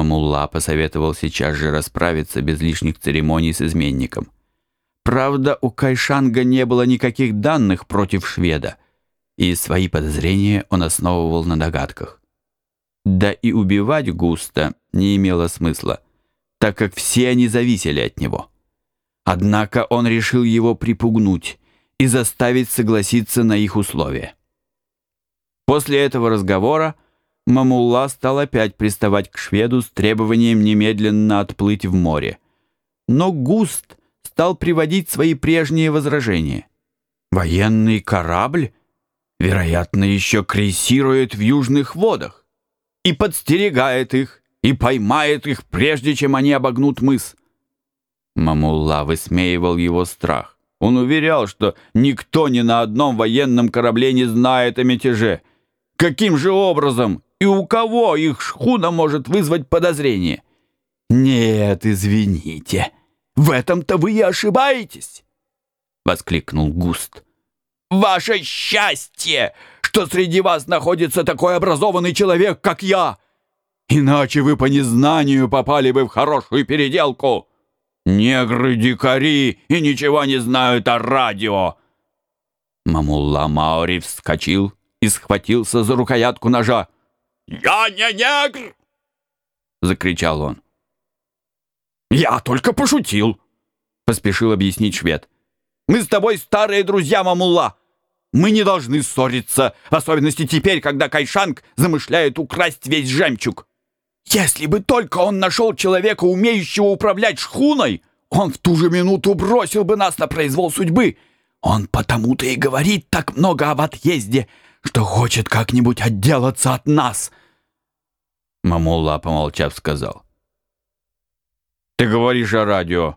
Мамулла посоветовал сейчас же расправиться без лишних церемоний с изменником. Правда, у Кайшанга не было никаких данных против шведа, и свои подозрения он основывал на догадках. Да и убивать густо не имело смысла, так как все они зависели от него. Однако он решил его припугнуть и заставить согласиться на их условия. После этого разговора Мамулла стал опять приставать к шведу с требованием немедленно отплыть в море. Но Густ стал приводить свои прежние возражения. Военный корабль, вероятно, еще крейсирует в южных водах и подстерегает их, и поймает их, прежде чем они обогнут мыс. Мамулла высмеивал его страх. Он уверял, что никто ни на одном военном корабле не знает о мятеже. Каким же образом и у кого их шхуна может вызвать подозрение? «Нет, извините, в этом-то вы и ошибаетесь!» — воскликнул Густ. «Ваше счастье, что среди вас находится такой образованный человек, как я! Иначе вы по незнанию попали бы в хорошую переделку!» «Негры-дикари и ничего не знают о радио!» Мамулла Маори вскочил и схватился за рукоятку ножа. «Я не негр!» — закричал он. «Я только пошутил!» — поспешил объяснить швед. «Мы с тобой старые друзья, Мамулла! Мы не должны ссориться, в особенности теперь, когда Кайшанг замышляет украсть весь жемчуг. Если бы только он нашел человека, умеющего управлять шхуной, он в ту же минуту бросил бы нас на произвол судьбы. Он потому-то и говорит так много об отъезде, что хочет как-нибудь отделаться от нас. Мамулла, помолчав, сказал. Ты говоришь о радио.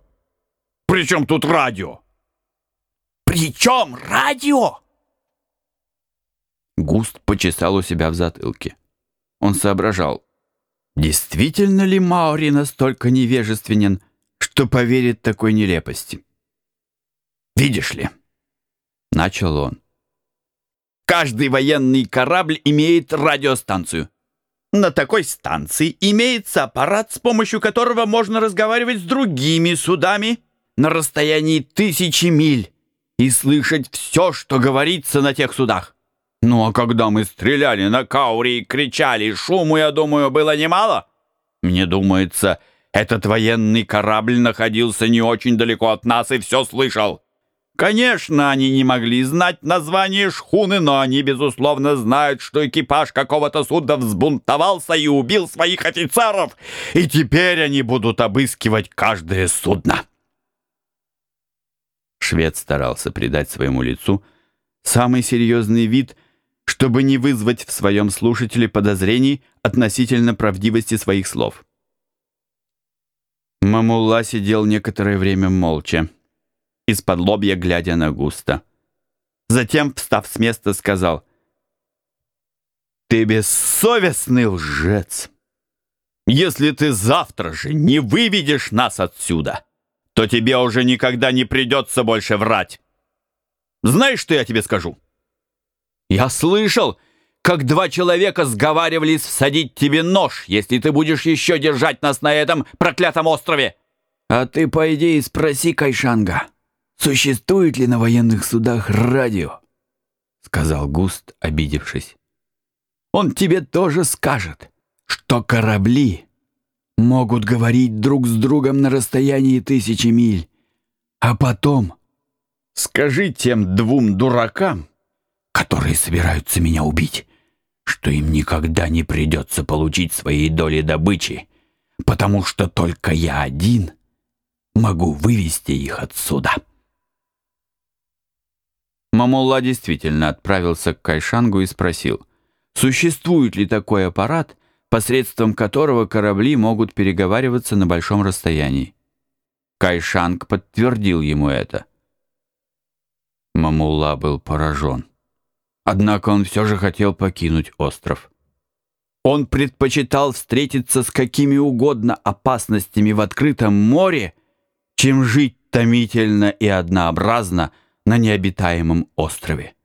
При чем тут радио? При чем радио? Густ почесал у себя в затылке. Он соображал, Действительно ли Маури настолько невежественен, что поверит такой нелепости? «Видишь ли», — начал он, — «каждый военный корабль имеет радиостанцию. На такой станции имеется аппарат, с помощью которого можно разговаривать с другими судами на расстоянии тысячи миль и слышать все, что говорится на тех судах. Ну а когда мы стреляли на Каури и кричали, шуму, я думаю, было немало. Мне думается, этот военный корабль находился не очень далеко от нас и все слышал. Конечно, они не могли знать название шхуны, но они, безусловно, знают, что экипаж какого-то судна взбунтовался и убил своих офицеров, и теперь они будут обыскивать каждое судно. Швед старался придать своему лицу самый серьезный вид чтобы не вызвать в своем слушателе подозрений относительно правдивости своих слов. Мамулла сидел некоторое время молча, из-под лобья глядя на Густа. Затем, встав с места, сказал, «Ты бессовестный лжец! Если ты завтра же не выведешь нас отсюда, то тебе уже никогда не придется больше врать. Знаешь, что я тебе скажу?» Я слышал, как два человека сговаривались всадить тебе нож, если ты будешь еще держать нас на этом проклятом острове. А ты пойди и спроси Кайшанга, существует ли на военных судах радио, сказал Густ, обидевшись. Он тебе тоже скажет, что корабли могут говорить друг с другом на расстоянии тысячи миль. А потом скажи тем двум дуракам, которые собираются меня убить, что им никогда не придется получить своей доли добычи, потому что только я один могу вывести их отсюда. Мамулла действительно отправился к Кайшангу и спросил, существует ли такой аппарат, посредством которого корабли могут переговариваться на большом расстоянии. Кайшанг подтвердил ему это. Мамулла был поражен. Однако он все же хотел покинуть остров. Он предпочитал встретиться с какими угодно опасностями в открытом море, чем жить томительно и однообразно на необитаемом острове.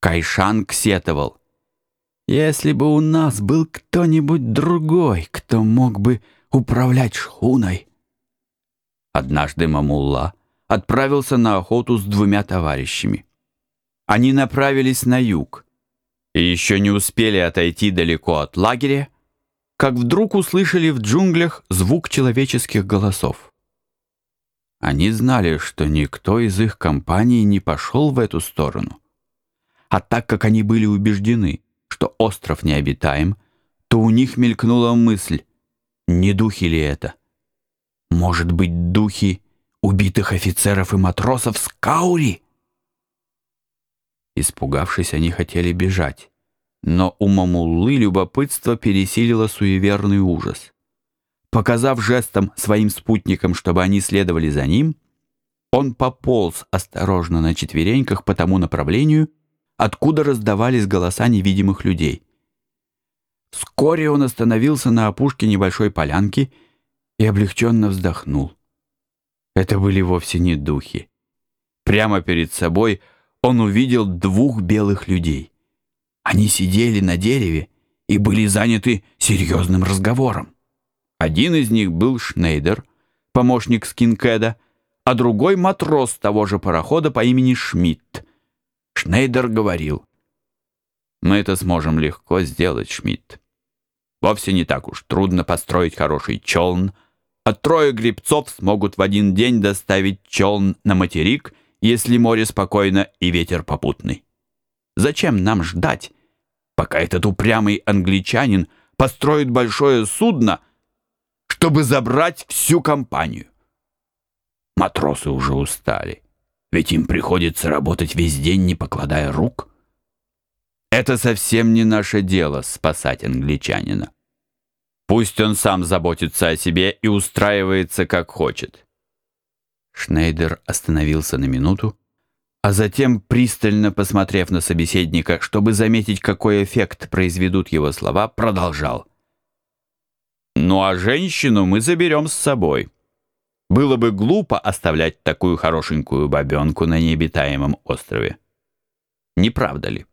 Кайшан сетовал. Если бы у нас был кто-нибудь другой, кто мог бы управлять шхуной. Однажды Мамулла отправился на охоту с двумя товарищами. Они направились на юг и еще не успели отойти далеко от лагеря, как вдруг услышали в джунглях звук человеческих голосов. Они знали, что никто из их компании не пошел в эту сторону. А так как они были убеждены, что остров необитаем, то у них мелькнула мысль, не духи ли это? Может быть, духи убитых офицеров и матросов с Каури? Испугавшись, они хотели бежать. Но у Мамуллы любопытство пересилило суеверный ужас. Показав жестом своим спутникам, чтобы они следовали за ним, он пополз осторожно на четвереньках по тому направлению, откуда раздавались голоса невидимых людей. Вскоре он остановился на опушке небольшой полянки и облегченно вздохнул. Это были вовсе не духи. Прямо перед собой он увидел двух белых людей. Они сидели на дереве и были заняты серьезным разговором. Один из них был Шнейдер, помощник Скинкеда, а другой — матрос того же парохода по имени Шмидт. Шнейдер говорил, «Мы это сможем легко сделать, Шмидт. Вовсе не так уж трудно построить хороший челн, а трое гребцов смогут в один день доставить челн на материк, если море спокойно и ветер попутный. Зачем нам ждать, пока этот упрямый англичанин построит большое судно, чтобы забрать всю компанию? Матросы уже устали, ведь им приходится работать весь день, не покладая рук. Это совсем не наше дело спасать англичанина. Пусть он сам заботится о себе и устраивается как хочет. Шнейдер остановился на минуту, а затем, пристально посмотрев на собеседника, чтобы заметить, какой эффект произведут его слова, продолжал. «Ну а женщину мы заберем с собой. Было бы глупо оставлять такую хорошенькую бабенку на необитаемом острове. Не правда ли?»